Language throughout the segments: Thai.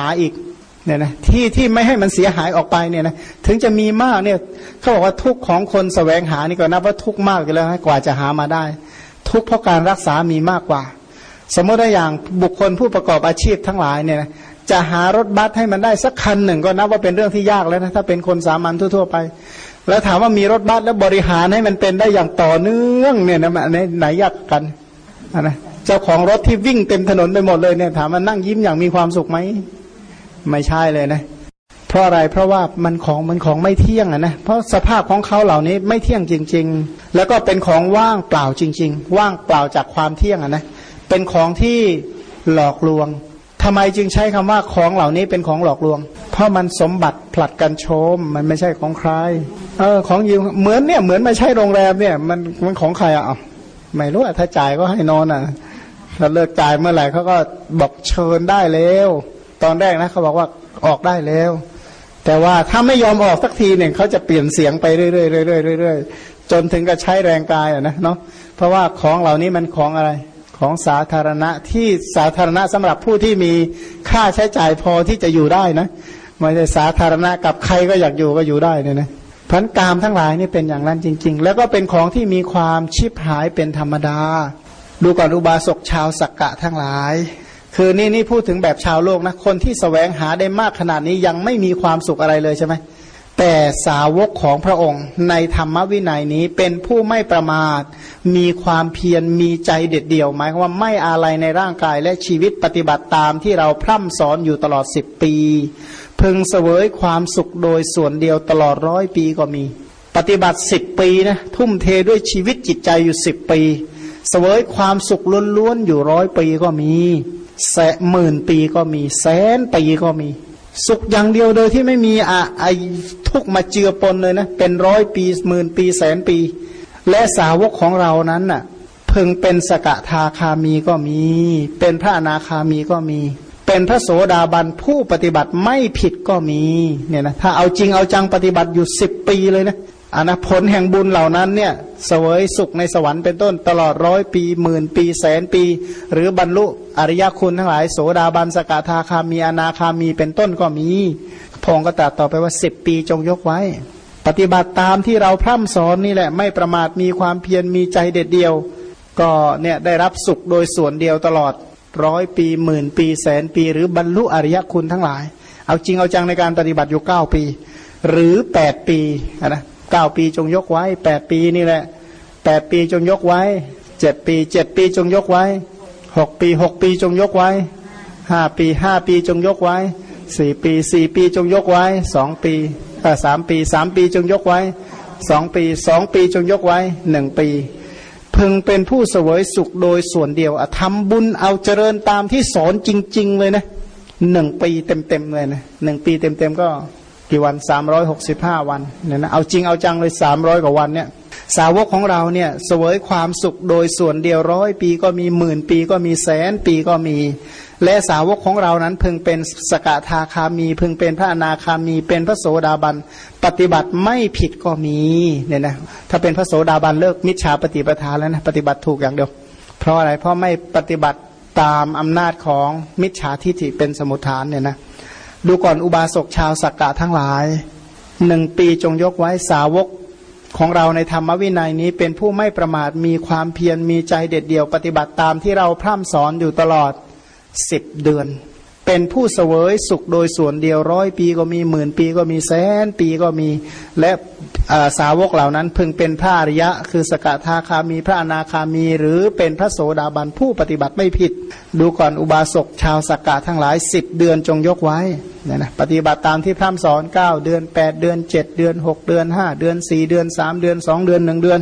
หาอีกเนี่ยนะที่ที่ไม่ให้มันเสียหายออกไปเนี่ยนะถึงจะมีมากเนี่ยเขาบอกว่าทุกของคนสแสวงหานี่ก็นับว่าทุกมากอยู่แล้วกว่าจะหามาได้ ทุกเพราะการรักษามีมากกว่า สมมติได้อย่างบุคคลผู้ประกอบอาชีพทั้งหลายเนี่ยนะจะหารถบัสให้มันได้สักคันหนึ่งก็นับว่าเป็นเรื่องที่ยากแล้วนะถ้าเป็นคนสามัญทั่ว ๆ ไป แล้วถามว่ามีรถบัสแล้วบริหารให้มันเป็นได้อย่างต่อเนื่องเนี่ยนะไหนไหนยากกันนะเจ้าของรถที่วิ่งเต็มถนนไปหมดเลยเนี่ยถามว่านั่งยิ้มอย่างมีความสุขไหม ไม่ใช่เลยนะ เพราะอะไรเพราะว่ามันของมันของไม่เที่ยงอะนะเพราะสภาพของเขาเหล่านี้ไม่เที่ยงจริง ๆ แล้วก็เป็นของว่างเปล่าจริง ๆ ว่างเปล่าจากความเที่ยงอะนะเป็นของที่หลอกลวงทำไมจึงใช้คำว่าของเหล่านี้เป็นของหลอกลวง เพราะมันสมบัติผลัดกันโชม มันไม่ใช่ของใครเออของยืมเหมือนเนี่ยเหมือนไม่ใช่โรงแรมเนี่ยมันมันของใครอะไม่รู้อะถ้าจ่ายก็ให้นอนอะถ้าเลิกจ่ายเมื่อไหร่เขาก็บอกเชิญได้แล้ว ตอนแรกนะเขาบอกว่าออกได้แล้ว แต่ว่าถ้าไม่ยอมออกสักทีเนี่ยเขาจะเปลี่ยนเสียงไปเรื่อยๆเรื่อยๆเรื่อยๆจนถึงกับใช้แรงกายอะนะเนาะเพราะว่าของเหล่านี้มันของอะไรของสาธารณะที่สาธารณะสำหรับผู้ที่มีค่าใช้จ่ายพอที่จะอยู่ได้นะไม่ใช่สาธารณะกับใครก็อยากอยู่ก็อยู่ได้เนี่ยนะพันกามทั้งหลายนี่เป็นอย่างนั้นจริง ๆ แล้วก็เป็นของที่มีความชิบหายเป็นธรรมดา ดูก่อนอุบาสกชาวสักกะทั้งหลาย คือนี่นี่พูดถึงแบบชาวโลกนะคนที่สแสวงหาได้มากขนาดนี้ยังไม่มีความสุขอะไรเลยใช่ไหมแต่สาวกของพระองค์ในธรรมวินัยนี้เป็นผู้ไม่ประมาท มีความเพียรมีใจเด็ดเดี่ยวหมายความว่าไม่อะไรในร่างกายและชีวิตปฏิบัติตามที่เราพร่ำสอนอยู่ตลอดสิบปี พึงเสวยความสุขโดยส่วนเดียวตลอดร้อยปีก็มี ปฏิบัติสิบปีนะทุ่มเทด้วยชีวิตจิตใจอยู่สิบปี เสวยความสุขล้วนๆอยู่ร้อยปีก็มี แสนหมื่นปีก็มีแสนปีก็มี สุขอย่างเดียวโดยที่ไม่มีอะไอทุกมาเจือปนเลยนะเป็นร้อยปีหมื่นปีแสนปี และสาวกของเรานั้นน่ะเพึงเป็นสกทาคามีก็มี เป็นพระอนาคามีก็มี เป็นพระโสดาบันผู้ปฏิบัติไม่ผิดก็มีเนี่ยนะถ้าเอาจริงเอาจังปฏิบัติอยู่สิบปีเลยนะ อันะผลแห่งบุญเหล่านั้นเนี่ยเสวยสุขในสวรรค์เป็นต้นตลอดร้อยปีหมื่นปีแสนปี หรือบรรลุอริยคุณทั้งหลาย โสดาบันสกทาคามีอนาคามีเป็นต้นก็มีพงก็ตัดต่อไปว่าสิบปีจงยกไว้ ปฏิบัติตามที่เราพร่ำสอนนี่แหละไม่ประมาทมีความเพียรมีใจเด็ดเดียว ก็เนี่ยได้รับสุขโดยส่วนเดียวตลอดร้อยปีหมื่นปีแสนปี หรือบรรลุอริยคุณทั้งหลาย เอาจริงเอาจังในการปฏิบัติอยู่เก้าปี หรือแปดปีนะ เก้าปีจงยกไว้แปดปีนี่แหละแปดปีจงยกไว้เจ็ดปีเจ็ดปีจงยกไว้หกปีหกปีจงยกไว้ห้าปีห้าปีจงยกไว้สี่ปีสี่ปีจงยกไว้สองปีสามปีสามปีจงยกไว้สองปีสองปีจงยกไว้หนึ่งปี พึงเป็นผู้เสวยสุขโดยส่วนเดียวทำบุญเอาเจริญตามที่สอนจริง ๆ เลยนะหนึ่งปีเต็มๆเลยนะหนึ่งปีเต็มๆก็ กี่วันสามร้อยหกสิบห้าวันเนี่ยนะเอาจริงเอาจังเลยสามร้อยกว่าวันเนี่ยสาวกของเราเนี่ยเสวยความสุขโดยส่วนเดียวร้อยปีก็มีหมื่นปีก็มีแสนปีก็มี และสาวกของเรานั้นพึงเป็นสกทาคามี พึงเป็นพระอนาคามี เป็นพระโสดาบันปฏิบัติไม่ผิดก็มีเนี่ยนะถ้าเป็นพระโสดาบันเลิกมิจฉาปฏิปทาแล้วนะปฏิบัติถูกอย่างเดียว เพราะอะไรเพราะไม่ปฏิบัติตามอำนาจของมิจฉาทิฏฐิเป็นสมุทฐานเนี่ยนะ ดูก่อนอุบาสกชาวสักกะทั้งหลายหนึ่งปีจงยกไว้สาวกของเราในธรรมวินัยนี้เป็นผู้ไม่ประมาทมีความเพียรมีใจเด็ดเดี่ยวปฏิบัติตามที่เราพร่ำสอนอยู่ตลอดสิบเดือน เป็นผู้เสวยสุขโดยส่วนเดียวร้อยปีก็มีหมื่นปีก็มีแสนปีก็มี และสาวกเหล่านั้น พึงเป็นพระอริยะ คือสกทาคามีพระอนาคามี หรือเป็นพระโสดาบันผู้ปฏิบัติไม่ผิด ดูก่อนอุบาสกชาวสกกะทั้งหลายสิบเดือนจงยกไว้เนี่ยนะปฏิบัติตามที่พร่ำสอนเก้าเดือนแปดเดือนเจ็ดเดือนหกเดือนห้าเดือนสี่เดือนสามเดือนสองเดือนหนึ่งเดือน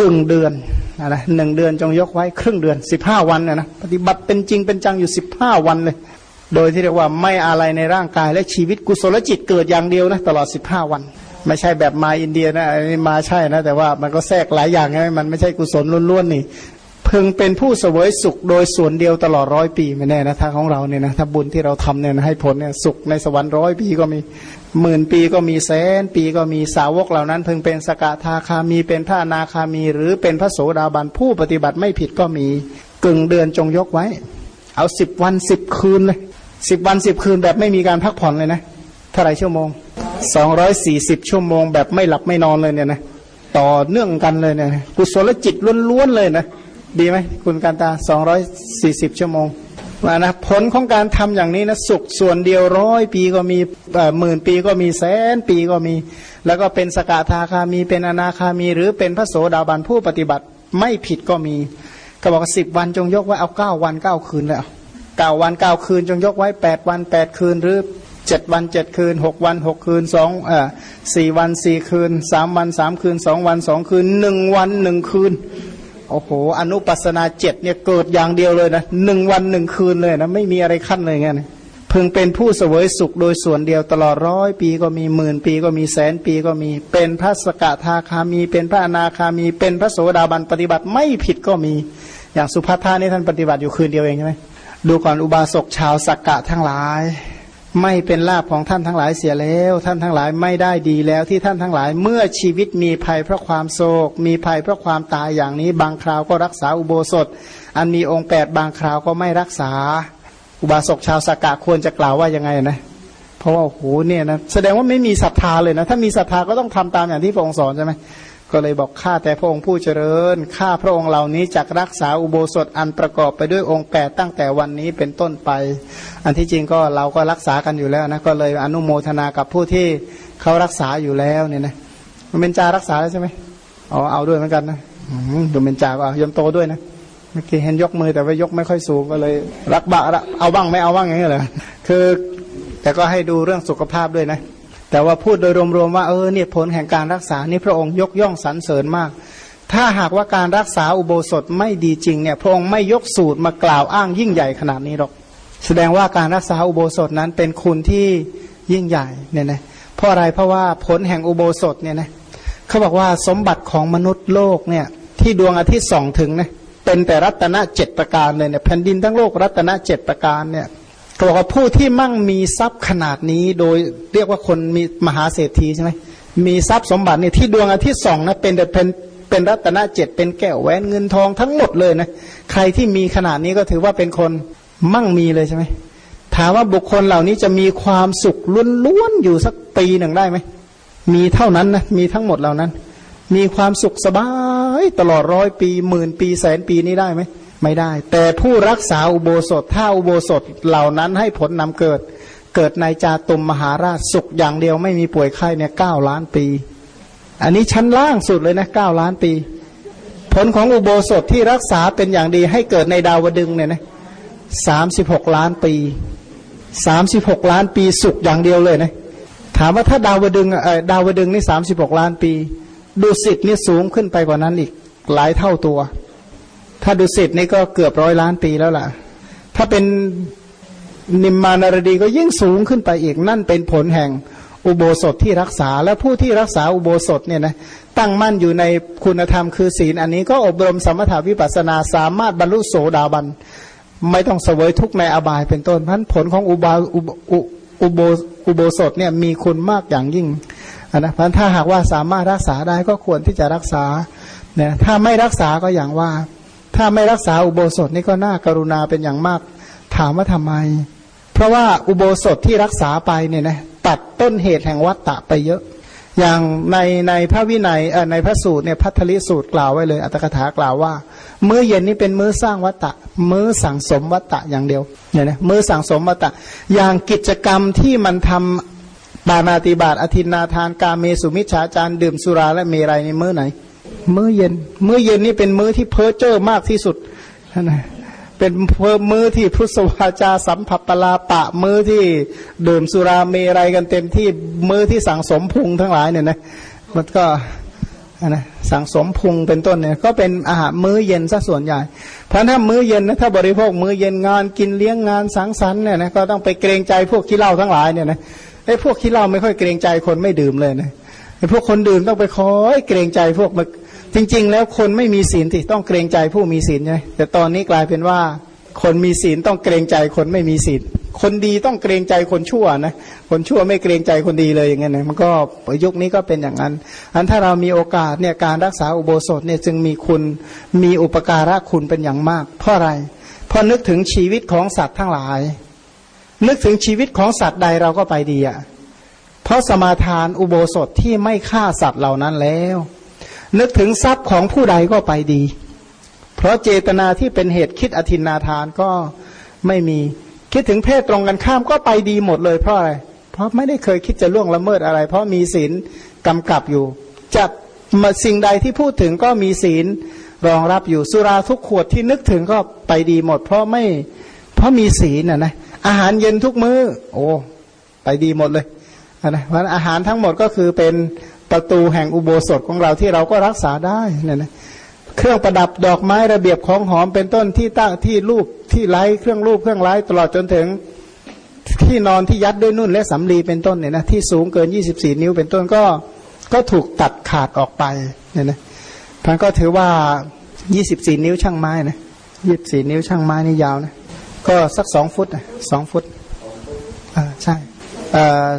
กึ่งเดือนนะหนึ่งเดือนจงยกไว้ครึ่งเดือนสิบห้าวันนะนะปฏิบัติเป็นจริงเป็นจังอยู่สิบห้าวันเลย โดยที่เรียกว่าไม่อะไรในร่างกายและชีวิตกุศลจิตเกิดอย่างเดียวนะตลอดสิบห้าวัน ไม่ใช่แบบมาอินเดียนะอันนี้มาใช่นะ แต่ว่ามันก็แทรกหลายอย่างไงมันไม่ใช่กุศลล้วนๆนี่พึงเป็นผู้เสวยสุขโดยส่วนเดียวตลอดร้อยปีไม่แน่นะถ้าของเราเนี่ยนะถ้าบุญที่เราทำเนี่ยให้ผลเนี่ยสุขในสวรรค์ร้อยปีก็มีหมื่นปีก็มีแสนปีก็มีสาวกเหล่านั้นพึงเป็นสกทาคามีเป็นพระนาคามี หรือเป็นพระโสดาบันผู้ปฏิบัติไม่ผิดก็มีกึ่งเดือนจงยกไว้ เอาสิบวันสิบคืนเลย สิบวันสิบคืนแบบไม่มีการพักผ่อนเลยนะเท่าไรชั่วโมงสองร้อยสี่สิบชั่วโมง แบบไม่หลับไม่นอนเลยเนี่ยนะต่อเนื่องกันเลยเนี่ยกุศลจิตล้วนๆเลยนะดีไหมคุณการตาสองร้อยสี่สิบชั่วโมงว่านะผลของการทำอย่างนี้นะสุขส่วนเดียวร้อยปีก็มีหมื่นปีก็มีแสนปีก็มี แล้วก็เป็นสกทาคามีเป็นอนาคามี หรือเป็นพระโสดาบันผู้ปฏิบัติไม่ผิดก็มี ก็บอกสิบวันจงยกไว้เอาเก้าวันเก้าคืนแล้ว เก้าวันเก้าคืน จงยกไว้แปดวันแปดคืน หรือเจ็ดวันเจ็ดคืนหกวันหกคืนสองเอ่อสี่วันสี่คืนสามวันสามคืนสองวันสองคืนหนึ่งวันหนึ่งคืนโอ้โหอนุปัสนาเจ็ดเนี่ยเกิดอย่างเดียวเลยนะหนึ่งวันหนึ่งคืนเลยนะไม่มีอะไรขั้นเลยไงนะพึงเป็นผู้เสวยสุขโดยส่วนเดียวตลอดร้อยปีก็มีหมื่นปีก็มีแสนปีก็มี เป็นพระสกทาคามี เป็นพระอนาคามี เป็นพระโสดาบันปฏิบัติไม่ผิดก็มี อย่างสุภัทธานี่ท่านปฏิบัติอยู่คืนเดียวเองใช่ไหม ดูก่อนอุบาสกชาวสักกะทั้งหลาย ไม่เป็นลาภของท่านทั้งหลายเสียแล้ว ท่านทั้งหลายไม่ได้ดีแล้วที่ท่านทั้งหลายเมื่อชีวิตมีภัยเพราะความโศก มีภัยเพราะความตายอย่างนี้ บางคราวก็รักษาอุโบสถ อันมีองค์แปดบางคราวก็ไม่รักษา อุบาสกชาวสักกะควรจะกล่าวว่ายังไงนะเพราะว่าโอ้โหเนี่ยนะแสดงว่าไม่มีศรัทธาเลยนะถ้ามีศรัทธาก็ต้องทำตามอย่างที่พระองค์สอนใช่ไหม ก็เลยบอกข้าแต่พระองค์ผู้เจริญ ข้าพระองค์เหล่านี้จักรักษาอุโบสถอันประกอบไปด้วยองค์แปดตั้งแต่วันนี้เป็นต้นไป อันที่จริงก็เราก็รักษากันอยู่แล้วนะก็เลยอนุโมทนากับผู้ที่เขารักษาอยู่แล้วเนี่ยนะมันเป็นจารักษาแล้วใช่ไหมอ๋อเอาด้วยเหมือนกันนะดูเป็นจาก็ยมโตด้วยนะเมื่อกี้เห็นยกมือแต่ว่ายกไม่ค่อยสูงก็เลย รักบะเอาบ้างไม่เอาบ้างอย่างเงี้ยเลยคือแต่ก็ให้ดูเรื่องสุขภาพด้วยนะ แต่ว่าพูดโดยรวมๆว่าเออเนี่ยผลแห่งการรักษานี่พระองค์ยกย่องสรรเสริญมาก ถ้าหากว่าการรักษาอุโบสถไม่ดีจริงเนี่ยพระองค์ไม่ยกสูตรมากล่าวอ้างยิ่งใหญ่ขนาดนี้หรอก แสดงว่าการรักษาอุโบสถนั้นเป็นคุณที่ยิ่งใหญ่เนี่ยนะเพราะอะไรเพราะว่าผลแห่งอุโบสถเนี่ยนะเขาบอกว่าสมบัติของมนุษย์โลกเนี่ยที่ดวงอาทิตย์ส่องถึงนะเป็นแต่รัตนะเจ็ดประการเลยเนี่ยแผ่นดินทั้งโลกรัตนะเจ็ดประการเนี่ย เขาบอกว่าผู้ที่มั่งมีทรัพย์ขนาดนี้โดยเรียกว่าคนมีมหาเศรษฐีใช่ไหมมีทรัพย์สมบัติเนี่ยที่ดวงอาทิตย์ส่องนะเป็นเป็นเป็นรัตนเจ็ดเป็นแก้วแหวนเงินทองทั้งหมดเลยนะใครที่มีขนาดนี้ก็ถือว่าเป็นคนมั่งมีเลยใช่ไหมถามว่าบุคคลเหล่านี้จะมีความสุขล้วนๆอยู่สักปีหนึ่งได้ไหมมีเท่านั้นนะมีทั้งหมดเหล่านั้น มีความสุขสบายตลอดร้อยปีหมื่นปีแสนปีนี้ได้ไหม ไม่ได้ แต่ผู้รักษาอุโบสถถ้าอุโบสถเหล่านั้นให้ผลนำเกิด เกิดในจาตุมมหาราชสุขอย่างเดียวไม่มีป่วยไข้เนี่ยเก้าล้านปี อันนี้ชั้นล่างสุดเลยนะเก้าล้านปี ผลของอุโบสถที่รักษาเป็นอย่างดีให้เกิดในดาวดึงเนี่ยนะสามสิบหกล้านปีสามสิบหกล้านปีสุขอย่างเดียวเลยนะถามว่าถ้าดาวดึงเออดาวดึงนี่สามสิบหกล้านปี ดูสิทธิ์นี่สูงขึ้นไปกว่านั้นอีกหลายเท่าตัว ถ้าดุสิตนี่ก็เกือบร้อยล้านปีแล้วล่ะ ถ้าเป็นนิมมานารดีก็ยิ่งสูงขึ้นไปอีกนั่นเป็นผลแห่งอุโบสถที่รักษาและผู้ที่รักษาอุโบสถเนี่ยนะตั้งมั่นอยู่ในคุณธรรมคือศีลอันนี้ก็อบรมสมถาวิปัสนาสามารถบรรลุโสดาบัน ไม่ต้องเสวยทุกในอบายเป็นต้นพันผลของอุบาอุอุโบอุโบสถเนี่ยมีคุณมากอย่างยิ่งนะพันถ้าหากว่าสามารถรักษาได้ก็ควรที่จะรักษาเนี่ยถ้าไม่รักษาก็อย่างว่า ถ้าไม่รักษาอุโบสถนี่ก็น่ากรุณาเป็นอย่างมาก ถามว่าทำไม เพราะว่าอุโบสถที่รักษาไปเนี่ยนะตัดต้นเหตุแห่งวัตตะไปเยอะ อย่างในในพระวินัยในพระสูตรเนี่ยพัทธลิสูตรกล่าวไว้เลยอัตถกถากล่าวว่า มื้อเย็นนี้เป็นมื้อสร้างวัตตะ มื้อสั่งสมวัตตะอย่างเดียวเนี่ยนะมื้อสั่งสมวัตตะ อย่างกิจกรรมที่มันทำบานาติบาตอธินาทานกาเมสุมิชฌาจารดื่มสุราและเมรัยในมื้อไหน มื้อเย็น มื้อเย็นนี่เป็นมื้อที่เพ้อเจ้อมากที่สุดนะเป็นเพอมื้อที่พุทธวาจาสัมผัสปลาปะมื้อที่ดื่มสุราเมรัยกันเต็มที่มื้อที่สั่งสมพุงทั้งหลายเนี่ยนะมันก็นะสั่งสมพุงเป็นต้นเนี่ยก็เป็นอาหารมื้อเย็นซะส่วนใหญ่ เพราะถ้ามื้อเย็นนะถ้าบริโภคมื้อเย็นงานกินเลี้ยงงานสังสรรค์เนี่ยนะก็ต้องไปเกรงใจพวกขี้เหล้าทั้งหลายเนี่ยนะไอ้พวกขี้เหล้าไม่ค่อยเกรงใจคนไม่ดื่มเลยนะไอ้ พวกคนดื่มต้องไปคอยเกรงใจพวกจริง ๆ แล้วคนไม่มีศีลที่ต้องเกรงใจผู้มีศีลไงแต่ตอนนี้กลายเป็นว่า คนมีศีลต้องเกรงใจคนไม่มีศีลคนดีต้องเกรงใจคนชั่วนะคนชั่วไม่เกรงใจคนดีเลยอย่างเงี้ยนะมันก็ยุคนี้ก็เป็นอย่างนั้น อันถ้าเรามีโอกาสเนี่ยการรักษาอุโบสถเนี่ยจึงมีคุณมีอุปการะคุณเป็นอย่างมาก เพราะอะไรเพราะนึกถึงชีวิตของสัตว์ทั้งหลาย นึกถึงชีวิตของสัตว์ใดเราก็ไปดีอะ เพราะสมาทานอุโบสถที่ไม่ฆ่าสัตว์เหล่านั้นแล้ว นึกถึงทรัพย์ของผู้ใดก็ไปดี เพราะเจตนาที่เป็นเหตุคิดอธินาทานก็ไม่มีคิดถึงเพศตรงกันข้ามก็ไปดีหมดเลยเพราะอะไร เพราะไม่ได้เคยคิดจะล่วงละเมิดอะไร เพราะมีศีลกำกับอยู่จะมาสิ่งใดที่พูดถึงก็มีศีลรองรับอยู่สุราทุกขวดที่นึกถึงก็ไปดีหมด เพราะไม่เพราะมีศีลน่ะนะอาหารเย็นทุกมือ้อโอ้ไปดีหมดเลย นะเพราะอาหารทั้งหมดก็คือเป็นประตูแห่งอุโบสถของเราที่เราก็รักษาได้เนี่ยนะเครื่องประดับดอกไม้ระเบียบของหอมเป็นต้นที่ตั้งที่รูปที่ไล้เครื่องรูปเครื่องไล้ตลอดจนถึงที่นอนที่ยัดด้วยนุ่นและสำลีเป็นต้นเนี่ยนะที่สูงเกิน 24 นิ้วเป็นต้นก็ก็ถูกตัดขาดออกไปเนี่ยนะท่านก็ถือว่า 24 นิ้วช่างไม้นะ24 นิ้วช่างไม้นี่ยาวนะก็สักสองฟุตสองฟุตอ่าใช่อ่า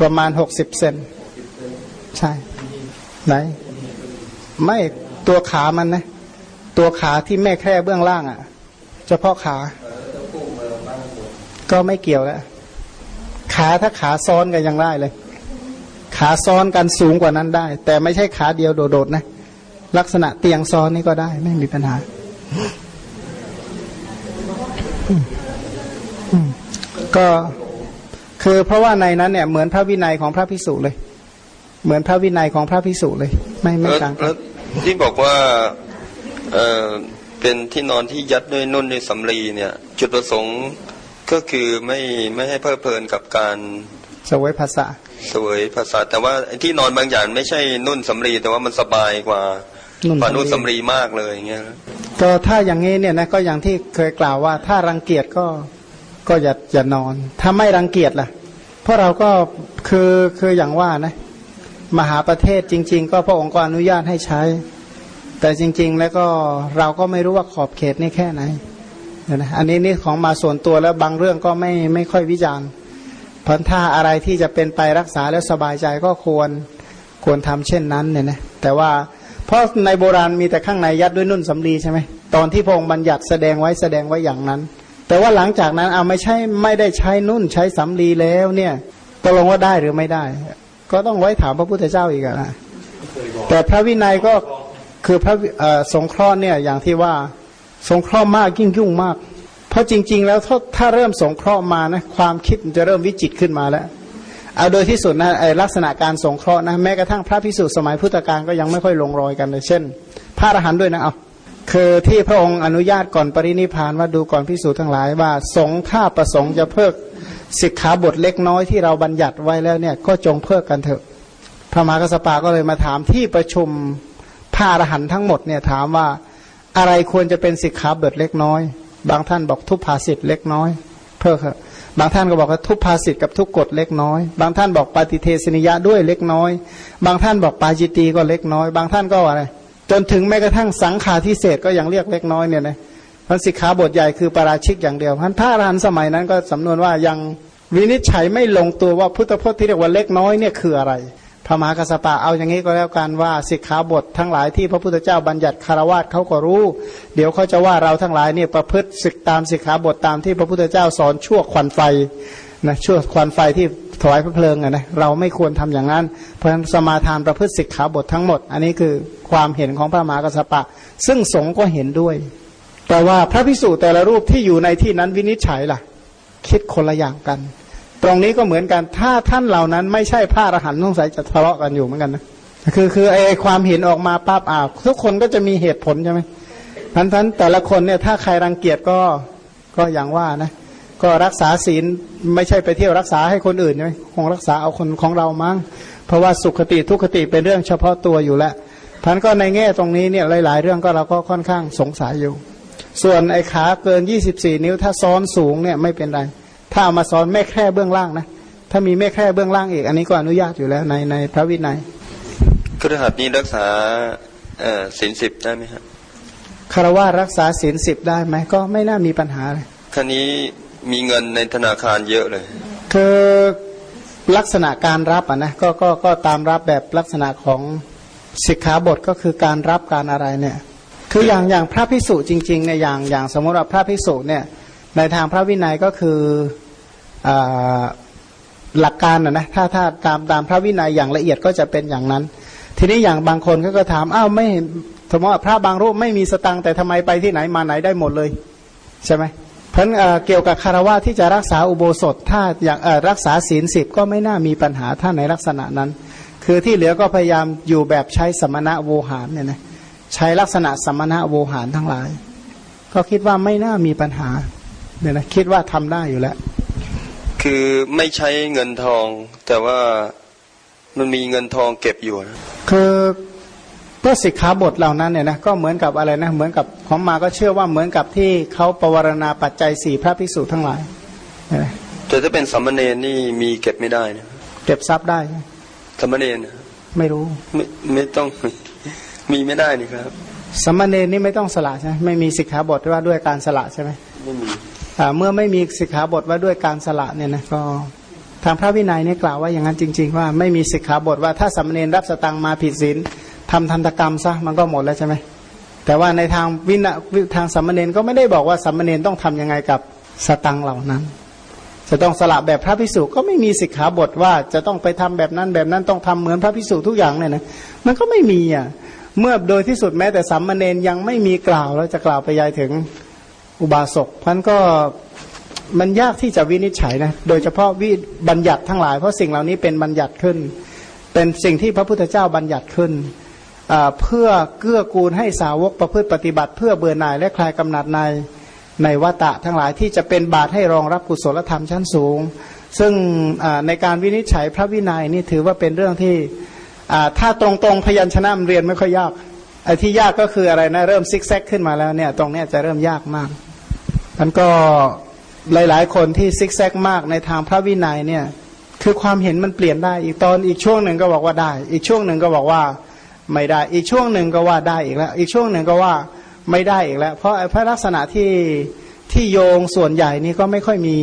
ประมาณหกสิบเซนใช่ ไหน ไม่ตัวขามันนะ ตัวขาที่แม่แค่เบื้องล่างอะ่ะ เฉพาะขา ก็ไม่เกี่ยวแล้ว ขาถ้าขาซ้อนกันยังได้เลย ขาซ้อนกันสูงกว่านั้นได้ แต่ไม่ใช่ขาเดียวโดดๆนะ ลักษณะเตียงซ้อนนี่ก็ได้ไม่มีปัญหาก็ คือเพราะว่าในนั้นเนี่ยเหมือนพระวินัยของพระพิสุเลย เหมือนพระวินัยของพระพิสุเลย ไม่ไม่ต่างแล้วที่บอกว่าเออเป็นที่นอนที่ยัดด้วยนุ่นในสำลีเนี่ย จุดประสงค์ก็คือไม่ไม่ให้เพลิดเพลินกับการสวยภาษาสวยภาษา แต่ว่าที่นอนบางอย่างไม่ใช่นุ่นสำลีแต่ว่ามันสบายกว่าปานุ่นสำลีมากเลยอย่างเงี้ยก็ถ้าอย่างนี้เนี่ยนะก็อย่างที่เคยกล่าวว่าถ้ารังเกียจก็ ก็อย่าอย่านอน ถ้าไม่รังเกียจล่ะ เพราะเราก็คือคืออย่างว่านะ มหาประเทศจริง ๆ ก็พระองค์ก็อนุญาตให้ใช้ แต่จริง ๆ แล้วก็เราก็ไม่รู้ว่าขอบเขตนี่แค่ไหนนะอันนี้นี่ของมาส่วนตัวแล้วบางเรื่องก็ไม่ไม่ค่อยวิจารณ์เพราะถ้าอะไรที่จะเป็นไปรักษาแล้วสบายใจก็ควรควรทำเช่นนั้นเนี่ยนะแต่ว่าเพราะในโบราณมีแต่ข้างในยัดด้วยนุ่นสำลีใช่ไหมตอนที่พระองค์บัญญัติแสดงไว้แสดงไว้อย่างนั้น แต่ว่าหลังจากนั้นเอาไม่ใช่ไม่ได้ใช้นุ่นใช้สำลีแล้วเนี่ยตกลงว่าได้หรือไม่ได้ ก็ต้องไว้ถามพระพุทธเจ้าอีกนะแต่พระวินัยก็คือพระสงเคราะห์เนี่ยอย่างที่ว่าสงเคราะห์มากยิ่งยุ่งมาก เพราะจริง ๆ แล้วถ้าถ้าเริ่มสงเคราะห์มานะความคิดมันจะเริ่มวิจิตขึ้นมาแล้วเอาโดยที่สุดนะไอลักษณะการสงเคราะห์นะแม้กระทั่งพระพิสุสมัยพุทธกาลก็ยังไม่ค่อยลงรอยกันเลยเช่น พระอรหันต์ด้วยนะเอา คือที่พระองค์อนุญาตก่อนปรินิพานว่าดูก่อนพิสูจน์ทั้งหลายว่า สงฆ์้าประสงค์จะเพิกสิกขาบทเล็กน้อยที่เราบัญญัติไว้แล้วเนี่ยก็จงเพิกกันเถอะ พระมหากรสปะก็เลยมาถามที่ประชุมพระอรหันต์ทั้งหมดเนี่ยถามว่าอะไรควรจะเป็นสิกขาบทเล็กน้อย บางท่านบอกทุพภาสิทธ์เล็กน้อย เพิกเถอะบางท่านก็บอกว่าทุพภาสิทธ์กับทุกกฎเล็กน้อย บางท่านบอกปฏิเทศนิยะด้วยเล็กน้อย บางท่านบอกปาจิตีก็เล็กน้อย บางท่านก็อะไร จนถึงแม้กระทั่งสังขาทิเศษก็ยังเรียกเล็กน้อยเนี่ยนะพันสิกขาบทใหญ่คือปราชิกอย่างเดียวพันพระอรหันต์สมัยนั้นก็สำนวนว่ายังวินิจฉัยไม่ลงตัวว่าพุทธพจน์ที่เรียกว่าเล็กน้อยเนี่ยคืออะไรพระมหากัสปะเอาอย่างนี้ก็แล้วกันว่าสิกขาบททั้งหลายที่พระพุทธเจ้าบัญญัติคารวะเขาก็รู้ เดี๋ยวเขาจะว่าเราทั้งหลายเนี่ยประพฤติศึกตามสิกขาบทตามที่พระพุทธเจ้าสอนชั่วควันไฟนะชั่วควันไฟที่ ถวายพระเพลิงนะเราไม่ควรทำอย่างนั้น เพราะฉะนั้นสมาทานประพฤติสิกขาบททั้งหมด อันนี้คือความเห็นของพระมหากษัตริย์ซึ่งสงฆ์ก็เห็นด้วย แต่ว่าพระพิสุแต่ละรูปที่อยู่ในที่นั้นวินิจฉัยล่ะ คิดคนละอย่างกัน ตรงนี้ก็เหมือนกันถ้าท่านเหล่านั้นไม่ใช่พระอรหันต์สงสัยจะทะเลาะกันอยู่เหมือนกันนะคือคือไอความเห็นออกมาปั๊บอ่าทุกคนก็จะมีเหตุผลใช่ไหมพันทันแต่ละคนเนี่ยถ้าใครรังเกียจก็ก็อย่างว่านะ ก็รักษาศีลไม่ใช่ไปเที่ยวรักษาให้คนอื่นใช่ไหมคงรักษาเอาคนของเรามั้งเพราะว่าสุขติทุกขติเป็นเรื่องเฉพาะตัวอยู่แล้วท่านก็ในแง่ตรงนี้เนี่ยหลาย ๆ เรื่องก็เราก็ค่อนข้างสงสัยอยู่ ส่วนไอ้ขาเกินยี่สิบสี่นิ้วถ้าซ้อนสูงเนี่ยไม่เป็นไร ถ้าเอามาซ้อนแม่แค่เบื้องล่างนะถ้ามีแม่แค่เบื้องล่างอีก อันนี้ก็อนุญาตอยู่แล้วในในพระวินัยครหัสนี้รักษาศีลสิบได้ไหมครับคารวะรักษาศีลสิบได้ไหมก็ไม่น่ามีปัญหาเลยคันนี้ มีเงินในธนาคารเยอะเลย คือลักษณะการรับอะนะก็ก็ก็ตามรับแบบลักษณะของสิกขาบทก็คือการรับการอะไรเนี่ย คืออย่างอย่างพระพิสุจริงๆเนี่ยอย่างอย่างสมมติว่าพระพิสุเนี่ยในทางพระวินัยก็คืออหลักการนะนะถ้าถ้าตามตามพระวินัยอย่างละเอียดก็จะเป็นอย่างนั้น ทีนี้อย่างบางคนก็ก็ถามอ้าวไม่สมมติว่าพระบางรูปไม่มีสตังแต่ทำไมไปที่ไหนมาไหนได้หมดเลย ใช่ไหม พราะเกี่ยวกับคารวะที่จะรักษาอุโบสถถ้าอย่างรักษาศีลสิบก็ไม่น่ามีปัญหาถ้าในลักษณะนั้น คือที่เหลือก็พยายามอยู่แบบใช้สมณะโวหารเนี่ยนะใช้ลักษณะสมณะโวหารทั้งหลาย ก็คิดว่าไม่น่ามีปัญหาเนี่ยนะคิดว่าทำได้อยู่แล้ว คือไม่ใช้เงินทองแต่ว่ามันมีเงินทองเก็บอยู่นะคือ เพื่อสิกขาบทเหล่านั้นเนี่ยนะก็เหมือนกับอะไรนะเหมือนกับของมาก็เชื่อว่าเหมือนกับที่เขาปวารณาปัจจัยสี่พระภิกษุทั้งหลายแต่ถ้าเป็นสัมมเนนี่มีเก็บไม่ได้นะเก็บทรัพย์ได้สัมมเนนไม่รู้ไม่ไม่ต้องมีไม่ได้นี่ครับสัมมเนนนี่ไม่ต้องสละใช่ไหมไม่มีสิกขาบทว่าด้วยการสละใช่ไหมไม่มีเมื่อไม่มีสิกขาบทว่าด้วยการสละเนี่ยนะก็ทางพระวินัยเนี่ยกล่าวว่าอย่างนั้นจริง ๆ ว่าไม่มีสิกขาบทว่าถ้าสัมมเนรรับสตังมาผิดศีล ทำทันตกรรมซะมันก็หมดแล้วใช่ไหมแต่ว่าในทางวินะทางสัมมเนรก็ไม่ได้บอกว่าสัมมเนรต้องทํำยังไงกับสตังเหล่านั้น จะต้องสละแบบพระพิสุก็ไม่มีสิกขาบทว่าจะต้องไปทำแบบนั้นแบบนั้นต้องทำเหมือนพระพิสุทุกอย่างเนี่ยนะมันก็ไม่มีอะเมื่อโดยที่สุดแม้แต่สัมมเนรยังไม่มีกล่าวแล้วจะกล่าวไปยายถึงอุบาสกพันก็มันยากที่จะวินิจฉัยนะ โดยเฉพาะวิบัญญัติทั้งหลายเพราะสิ่งเหล่านี้เป็นบัญญัติขึ้น เป็นสิ่งที่พระพุทธเจ้าบัญญัติขึ้น เพื่อเกื้อกูลให้สาวกประพฤติปฏิบัติ เพื่อเบื่อหน่ายและคลายกำหนัดในในวัตะทั้งหลายที่จะเป็นบาตให้รองรับกุศลธรรมชั้นสูง ซึ่งในการวินิจฉัยพระวินัยนี่ถือว่าเป็นเรื่องที่ถ้าตรงๆพยัญชนะเรียนไม่ค่อยยากไอ้ที่ยากก็คืออะไรนะเริ่มซิกแซกขึ้นมาแล้วเนี่ยตรงนี้จะเริ่มยากมากมันก็หลายๆ คนที่ซิกแซกมากในทางพระวินัยเนี่ยคือความเห็นมันเปลี่ยนได้ อีกตอนอีกช่วงหนึ่งก็บอกว่าได้ อีกช่วงหนึ่งก็บอกว่า ไม่ได้ อีกช่วงหนึ่งก็ว่าได้อีกแล้ว อีกช่วงหนึ่งก็ว่าไม่ได้อีกแล้ว เพราะพระลักษณะที่ที่โยงส่วนใหญ่นี่ก็ไม่ค่อยมี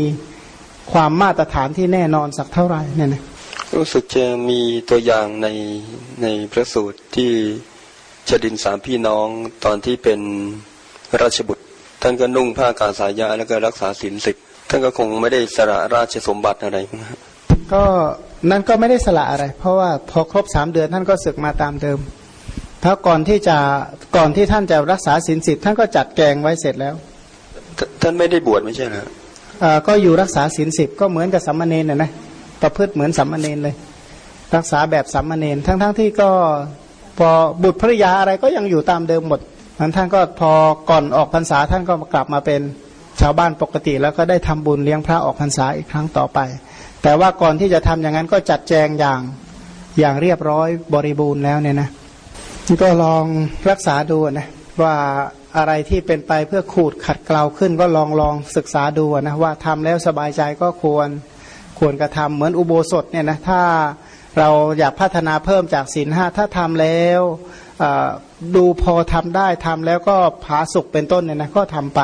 ความมาตรฐานที่แน่นอนสักเท่าไหร่เนี่ยนะรู้สึกจะมีตัวอย่างในในพระสูตรที่ชดินสามพี่น้องตอนที่เป็นราชบุตร ท่านก็นุ่งผ้ากาสายาแล้วก็รักษาศีลสิบท่านก็คงไม่ได้สละราชสมบัติอะไรก็ นั่นก็ไม่ได้สละอะไร เพราะว่าพอครบสามเดือนท่านก็ศึกมาตามเดิมเพราะก่อนที่จะก่อนที่ท่านจะรักษาศีลสิบท่านก็จัดแกงไว้เสร็จแล้ว ท่านไม่ได้บวชไม่ใช่เหรอก็อยู่รักษาศีลสิบก็เหมือนกับสัมมาเนนนะนะประพฤติเหมือนสัมมาเนนเลย รักษาแบบสัมมาเนนทั้งๆทที่ก็พอบุตรภริยาอะไรก็ยังอยู่ตามเดิมหมดมันท่านก็พอก่อนออกพรรษาท่านก็กลับมาเป็นชาวบ้านปกติ แล้วก็ได้ทำบุญเลี้ยงพระออกพรรษาอีกครั้งต่อไป แต่ว่าก่อนที่จะทำอย่างนั้นก็จัดแจงอย่างอย่างเรียบร้อยบริบูรณ์แล้วเนี่ยนะก็ลองรักษาดูนะว่าอะไรที่เป็นไปเพื่อขูดขัดเกลาขึ้นก็ลองลองศึกษาดูนะว่าทำแล้วสบายใจก็ควรควรกระทำเหมือนอุโบสถเนี่ยนะถ้าเราอยากพัฒนาเพิ่มจากศีลห้าถ้าทำแล้วดูพอทำได้ทำแล้วก็ผาสุกเป็นต้นเนี่ยนะก็ทำไป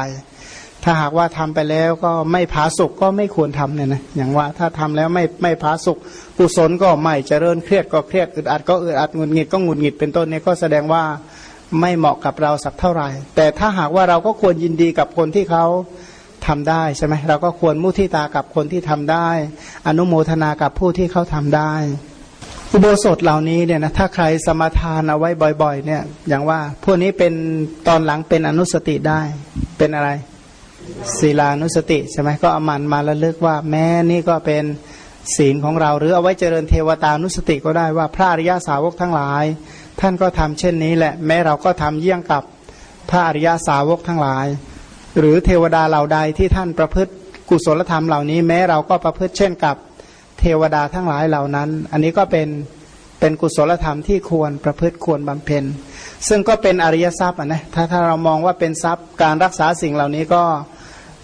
ถ้าหากว่าทำไปแล้วก็ไม่ผาสุกก็ไม่ควรทำเนี่ยนะอย่างว่าถ้าทำแล้วไม่ไม่ผาสุกกุศลก็ไม่เจริญเครียดก็เครียดอึดอัดก็อึดอัดงุดหงิดก็งุดหงิดเป็นต้นเนี่ยก็แสดงว่าไม่เหมาะกับเราสักเท่าไหร่ แต่ถ้าหากว่าเราก็ควรยินดีกับคนที่เขาทำได้ใช่ไหมเราก็ควรมุทิตากับคนที่ทำได้ อนุโมทนากับผู้ที่เขาทำได้ อุโบสถเหล่านี้เนี่ยนะถ้าใครสมาทานเอาไว้บ่อย ๆ เนี่ย อย่างว่าพวกนี้เป็นตอนหลังเป็นอนุสติได้เป็นอะไร ศีลานุสติใช่ไหมก็เอามันมาระลึกว่าแม้นี่ก็เป็นศีลของเราหรือเอาไว้เจริญเทวตานุสติก็ได้ว่าพระอริยาสาวกทั้งหลาย ท่านก็ทำเช่นนี้แหละ แม้เราก็ทำเยี่ยงกับพระอริยาสาวกทั้งหลาย หรือเทวดาเหล่าใดที่ท่านประพฤติกุศลธรรมเหล่านี้ แม้เราก็ประพฤติเช่นกับเทวดาทั้งหลายเหล่านั้น อันนี้ก็เป็นเป็นกุศลธรรมที่ควรประพฤติควรบำเพ็ญ ซึ่งก็เป็นอริยทรัพย์นะถ้าถ้าเรามองว่าเป็นทรัพย์การรักษาสิ่งเหล่านี้ก็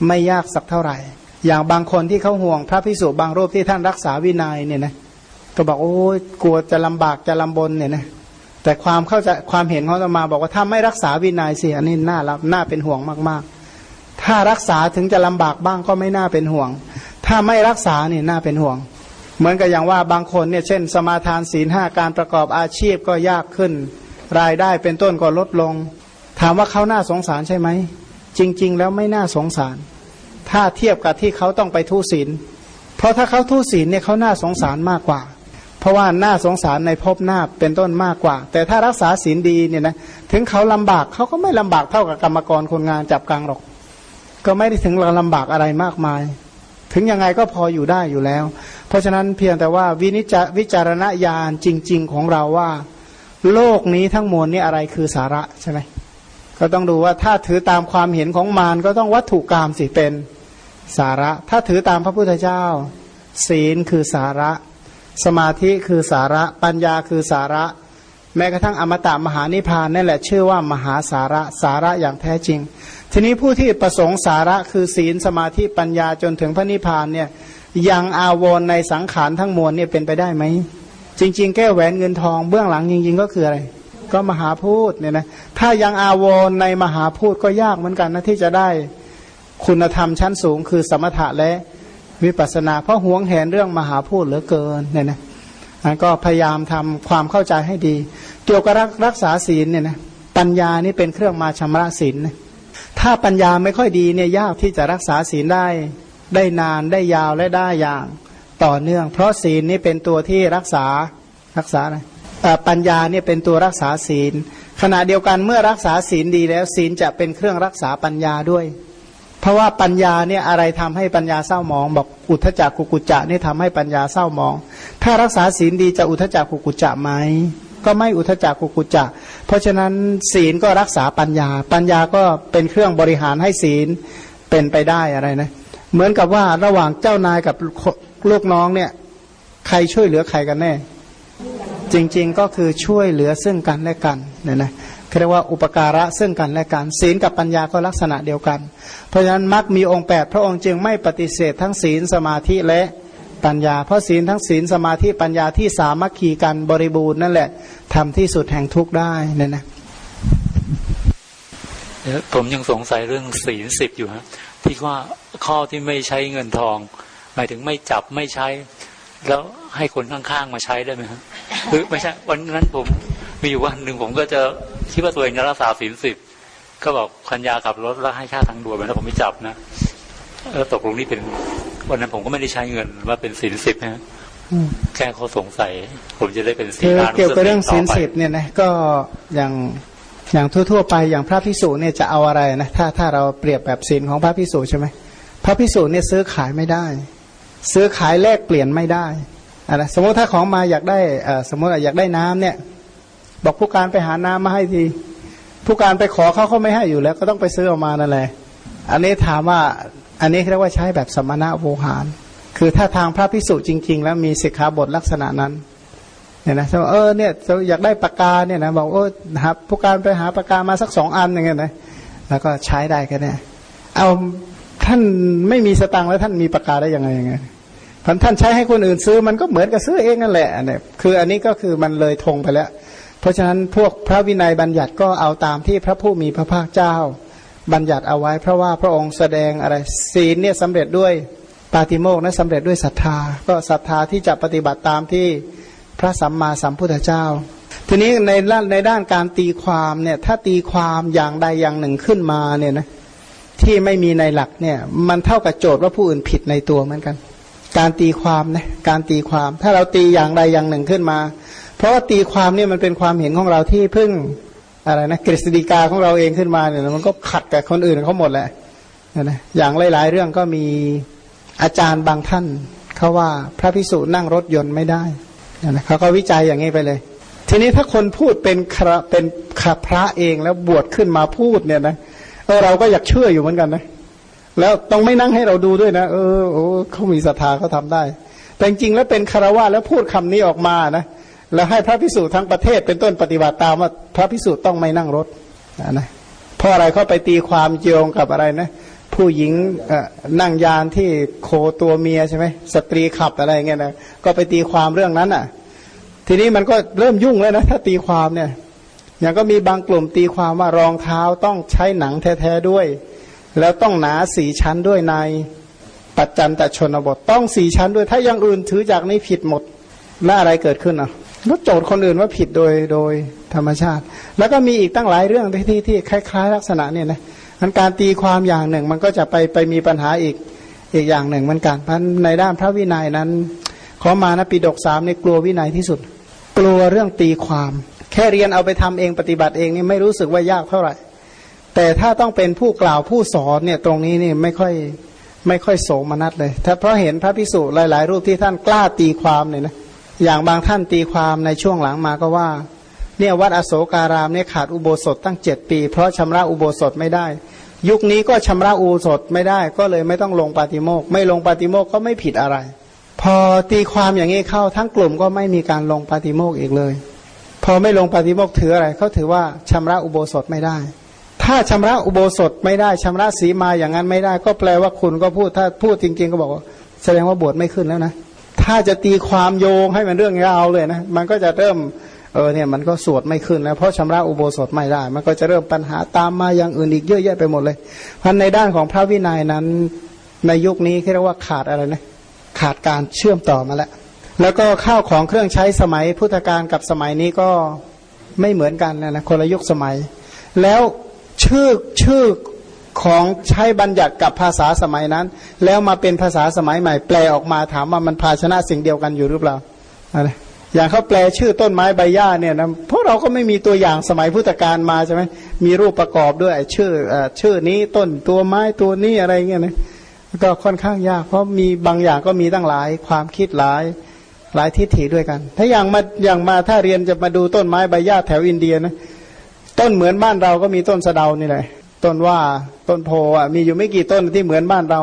ไม่ยากสักเท่าไหร่ อย่างบางคนที่เขาห่วงพระพิสุบางรูปที่ท่านรักษาวินัยเนี่ยนะก็บอกโอ้ยกลัวจะลำบากจะลำบนเนี่ยนะแต่ความเข้าใจความเห็นเขาจะมาบอกว่าถ้าไม่รักษาวินัยสียอันนี้น่ารับน่าเป็นห่วงมากๆ ถ้ารักษาถึงจะลำบากบ้างก็ไม่น่าเป็นห่วง ถ้าไม่รักษาเนี่ยน่าเป็นห่วง เหมือนกับอย่างว่าบางคนเนี่ยเช่น สมาทานศีลห้าการประกอบอาชีพก็ยากขึ้น รายได้เป็นต้นก็ลดลง ถามว่าเขาน่าสงสารใช่ไหม จริง ๆ แล้วไม่น่าสงสาร ถ้าเทียบกับที่เขาต้องไปทุศีล เพราะถ้าเขาทุศีลเนี่ยเขาน่าสงสารมากกว่า เพราะว่าน่าสงสารในภพหน้าเป็นต้นมากกว่า แต่ถ้ารักษาศีลดีเนี่ยนะถึงเขาลำบากเขาก็ไม่ลำบากเท่ากับกรรมกรคนงานจับกลางหรอก ก็ไม่ได้ถึงเราลำบากอะไรมากมายถึงยังไงก็พออยู่ได้อยู่แล้ว เพราะฉะนั้นเพียงแต่ว่าวินิจวิจารณญาณจริง ๆ ของเราว่า โลกนี้ทั้งมวลนี่อะไรคือสาระใช่ไหมก็ต้องดูว่าถ้าถือตามความเห็นของมารก็ต้องวัตถุกรรมสิเป็นสาระ ถ้าถือตามพระพุทธเจ้า ศีลคือสาระ สมาธิคือสาระ ปัญญาคือสาระ แม้กระทั่งอมตะมหานิพพานนั่นแหละชื่อว่ามหาสาระสาระอย่างแท้จริง ทีนี้ผู้ที่ประสงค์สาระคือศีลสมาธิปัญญาจนถึงพระนิพพานเนี่ยยังอาวรในสังขารทั้งมวลเนี่ยเป็นไปได้ไหม จริง ๆ แก้แหวนเงินทองเบื้องหลังจริง ๆ ก็คืออะไร ก็มหาพูดเนี่ยนะถ้ายังอาวรในมหาพูดก็ยากเหมือนกันนะที่จะได้คุณธรรมชั้นสูง คือสมถะและวิปัสนา เพราะหวงแหนเรื่องมหาพูดเหลือเกินเนี่ยนะอันก็พยายามทำความเข้าใจให้ดี เกี่ยวกับรักษาศีลเนี่ยนะปัญญานี่เป็นเครื่องมาชำระศีลถ้าปัญญาไม่ค่อยดีเนี่ยยากที่จะรักษาศีลได้ได้นานได้ยาวและได้อย่าง ต่อเนื่อง เพราะศีลนี่เป็นตัวที่รักษารักษาอะไรปัญญาเนี่ยเป็นตัวรักษาศีล ขณะเดียวกันเมื่อรักษาศีลดีแล้ว ศีลจะเป็นเครื่องรักษาปัญญาด้วย เพราะว่าปัญญาเนี่ยอะไรทำให้ปัญญาเศร้าหมอง บอกอุทจักกุกุจะนี่ทำให้ปัญญาเศร้าหมอง ถ้ารักษาศีลดีจะอุทจักกุกุจะไหมก็ไม่อุทจักกุกุจะ เพราะฉะนั้นศีลก็รักษาปัญญา ปัญญาก็เป็นเครื่องบริหารให้ศีลเป็นไปได้อะไรนะ เหมือนกับว่าระหว่างเจ้านายกับ ลูกน้องเนี่ย ใครช่วยเหลือใครกันแน่ จริง ๆก็คือช่วยเหลือซึ่งกันและกันเนี่ยนะเรียกว่าอุปการะซึ่งกันและกันศีลกับปัญญาก็ลักษณะเดียวกัน เพราะฉะนั้นมักมีองค์ 8 พระองค์จึงไม่ปฏิเสธทั้งศีลสมาธิและปัญญา เพราะศีลทั้งศีลสมาธิปัญญาที่สามัคคีกันบริบูรณ์นั่นแหละทำที่สุดแห่งทุกได้เนี่ยนะผมยังสงสัยเรื่องศีลสิบอยู่ฮะที่ว่าข้อที่ไม่ใช้เงินทอง หมายถึงไม่จับไม่ใช้ แล้วให้คนข้างๆมาใช้ได้ไหมครับคือไม่ใช่วันนั้นผมมีอยู่วันหนึ่งผมก็จะคิดว่าตัวเองจะรักษาศีลสิบก็บอกคัญญาขับรถแล้วให้ค่าทางด่วนแล้วผมไม่จับนะแล้วตกลงนี่เป็นวันนั้นผมก็ไม่ได้ใช้เงินว่าเป็นศีลสิบนะแค่เขาสงสัย ผมจะได้เป็นศีลเกี่ยวกับเรื่องศีลสิบเนี่ยนะก็อย่างอย่างทั่วๆไปอย่างพระพิสุเนี่ยจะเอาอะไรนะถ้าถ้าเราเปรียบแบบศีลของพระพิสุใช่ไหมพระพิสุเนี่ยซื้อขายไม่ได้ ซื้อขายแลกเปลี่ยนไม่ได้อะไรสมมติถ้าของมาอยากได้สมมติอยากได้น้ำเนี่ย บอกผู้การไปหาน้ำมาให้ทีผู้การไปขอเขาเขาไม่ให้อยู่แล้ว ก็ต้องไปซื้อออกมานั่นแหละอันนี้ถามว่าอันนี้เรียกว่าใช้แบบสมณะโวหาร คือถ้าทางพระพิสุจริง ๆ แล้วมีสิกขาบทลักษณะนั้นเนี่ยนะเออเนี่ยอยากได้ปากกาเนี่ยนะบอกโอ้ครับผู้การไปหาปากกามาสักสองอันอย่างเงี้ยนะแล้วก็ใช้ได้แค่นี้เอา ท่านไม่มีสตังค์แล้วท่านมีปากกาได้ยังไงยังไงท่านใช้ให้คนอื่นซื้อมันก็เหมือนกับซื้อเองนั่นแหละเนี่ยคืออันนี้ก็คือมันเลยทงไปแล้ว เพราะฉะนั้นพวกพระวินัยบัญญัติก็เอาตามที่พระผู้มีพระภาคเจ้า บัญญัติเอาไว้ เพราะว่าพระองค์แสดงอะไรศีลเนี่ยสำเร็จด้วยปาติโมกนะสำเร็จด้วยศรัทธา ก็ศรัทธาที่จะปฏิบัติตามที่พระสัมมาสัมพุทธเจ้า ทีนี้ในในด้านการตีความเนี่ยถ้าตีความอย่างใดอย่างหนึ่งขึ้นมาเนี่ยนะ ที่ไม่มีในหลักเนี่ยมันเท่ากับโจทย์ว่าผู้อื่นผิดในตัวเหมือนกัน การตีความนะการตีความ ถ้าเราตีอย่างใดอย่างหนึ่งขึ้นมา เพราะว่าตีความเนี่ยมันเป็นความเห็นของเราที่พึ่งอะไรนะกฤษฎีกาของเราเองขึ้นมาเนี่ยมันก็ขัดกับคนอื่นเขาหมดแหละนะอย่างหลาย ๆ เรื่องก็มีอาจารย์บางท่านเขาว่าพระพิสุนั่งรถยนต์ไม่ได้นะเขาก็วิจัยอย่างนี้ไปเลย ทีนี้ถ้าคนพูดเป็นเป็นขพระเองแล้วบวชขึ้นมาพูดเนี่ยนะ เออเราก็อยากเชื่ออยู่เหมือนกันนะ แล้วต้องไม่นั่งให้เราดูด้วยนะ เออโอ้เขามีศรัทธาเขาทาได้ แต่จริงแล้วเป็นคารวะแล้วพูดคำนี้ออกมานะ แล้วให้พระพิสูจน์ทั้งประเทศเป็นต้นปฏิบัติตามว่าพระพิสูจน์ต้องไม่นั่งรถนะนะเพราะอะไรเขาไปตีความโยงกับอะไรนะ ผู้หญิงนั่งยานที่โคตัวเมียใช่ไหมสตรีขับอะไรเงี้ยนะก็ไปตีความเรื่องนั้นอะ ทีนี้มันก็เริ่มยุ่งแล้วนะถ้าตีความเนี่ย อย่างก็มีบางกลุ่มตีความว่ารองเท้าต้องใช้หนังแท้ๆด้วย แล้วต้องหนาสี่ชั้นด้วยในปัจจันตชนบทต้องสี่ชั้นด้วย ถ้ายังอื่นถือจากนี้ผิดหมดแล้วอะไรเกิดขึ้นอะแล้โจทย์คนอื่นว่าผิดโดยโดยธรรมชาติ แล้วก็มีอีกตั้งหลายเรื่องที่ที่คล้าย ๆ ลักษณะเนี่ยนะมันการตีความอย่างหนึ่งมันก็จะไปไปมีปัญหาอีกอีกอย่างหนึ่งเหมือนกันเพราะในด้านพระวินัยนั้น ขอมานะปีดกสามในกลัววินัยที่สุด กลัวเรื่องตีความ ค่เรียนเอาไปทำเองปฏิบัติเองนี่ไม่รู้สึกว่ายากเท่าไหร่ แต่ถ้าต้องเป็นผู้กล่าวผู้สอนเนี่ยตรงนี้นี่ไม่ค่อยไม่ค่อยโสมนัสเลย ถ้าเพราะเห็นพระพิสุหลาย ๆ รูปที่ท่านกล้าตีความเนี่ยนะอย่างบางท่านตีความในช่วงหลังมาก็ว่า เนี่ยวัดอโศการามเนี่ยขาดอุโบสถตั้งเจ็ดปี เพราะชำระอุโบสถไม่ได้ ยุคนี้ก็ชำระอุโบสถไม่ได้ ก็เลยไม่ต้องลงปาติโมกไม่ลงปาติโมกก็ไม่ผิดอะไร พอตีความอย่างนี้เข้าทั้งกลุ่มก็ไม่มีการลงปาติโมกอีกเลย พอไม่ลงปาติโมกถืออะไรเขาถือว่าชำระอุโบสถไม่ได้ ถ้าชำระอุโบสถไม่ได้ชำระสีมาอย่างนั้นไม่ได้ ก็แปลว่าคุณก็พูดถ้าพูดจริง ๆ ก็บอกว่าแสดงว่าบวชไม่ขึ้นแล้วนะ ถ้าจะตีความโยงให้มันเรื่องยาวเลยนะมันก็จะเริ่มเออเนี่ยมันก็สวดไม่ขึ้นแล้วเพราะชำระอุโบสถไม่ได้ มันก็จะเริ่มปัญหาตามมาอย่างอื่นอีกเยอะแยะไปหมดเลยเพราะในด้านของพระวินัยนั้นในยุคนี้เรียกว่าขาดอะไรนะขาดการเชื่อมต่อมาแล้ว แล้วก็ข้าวของเครื่องใช้สมัยพุทธกาลกับสมัยนี้ก็ไม่เหมือนกันนะนะคนละยุคสมัย แล้วชื่อชื่อของใช้บัญญัติกับภาษาสมัยนั้น แล้วมาเป็นภาษาสมัยใหม่ แปลออกมาถามว่ามันภาชนะสิ่งเดียวกันอยู่หรือเปล่าอะไรอย่างเขาแปลชื่อต้นไม้ใบหญ้าเนี่ยนะพวกเราก็ไม่มีตัวอย่างสมัยพุทธกาลมาใช่ไหมมีรูปประกอบด้วยชื่ออชื่อนี้ต้นตัวไม้ตัวนี้อะไรเงี้ยนะก็ค่อนข้างยาก เพราะมีบางอย่างก็มีตั้งหลายความคิดหลาย หลายทิฏฐิด้วยกัน ถ้าอย่างมาอย่างมาถ้าเรียนจะมาดูต้นไม้ใบหญ้าแถวอินเดียนะต้นเหมือนบ้านเราก็มีต้นสะเดานี่แหละต้นว่าต้นโพอะมีอยู่ไม่กี่ต้นที่เหมือนบ้านเรา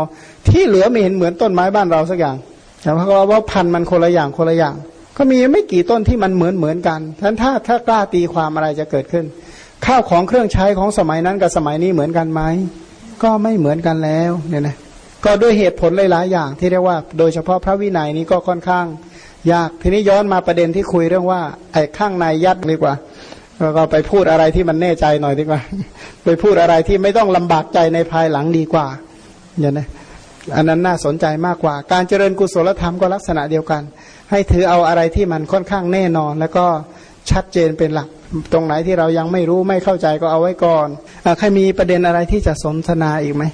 ที่เหลือไม่เห็นเหมือนต้นไม้บ้านเราสักอย่างแต่เพราะว่าพันธุ์มันคนละอย่างคนละอย่าง ก็มีไม่กี่ต้นที่มันเหมือนเหมือนกันท่านถ้าถ้ากล้าตีความอะไรจะเกิดขึ้น ข้าวของเครื่องใช้ของสมัยนั้นกับสมัยนี้เหมือนกันไหมก็ไม่เหมือนกันแล้วเนี่ยนะก็ด้วยเหตุผลหลายๆอย่างที่เรียกว่า โดยเฉพาะพระวินัยนี้ก็ค่อนข้าง ยากทีนี้ย้อนมาประเด็นที่คุยเรื่องว่า ไอ้ข้างในยัดดีกว่าก็ไปพูดอะไรที่มันแน่ใจหน่อยดีกว่า ไปพูดอะไรที่ไม่ต้องลำบากใจในภายหลังดีกว่าอย่างนี้อันนั้นน่าสนใจมากกว่า การเจริญกุศลธรรมก็ลักษณะเดียวกัน ให้ถือเอาอะไรที่มันค่อนข้างแน่นอน แล้วก็ชัดเจนเป็นหลัก ตรงไหนที่เรายังไม่รู้ไม่เข้าใจก็เอาไว้ก่อนอใครมีประเด็นอะไรที่จะสนทนาอีกไหม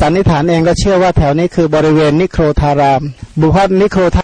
สันนิฐานเองก็เชื่อว่าแถวนี้คือบริเวณนิโครธาราม บุพนิโคร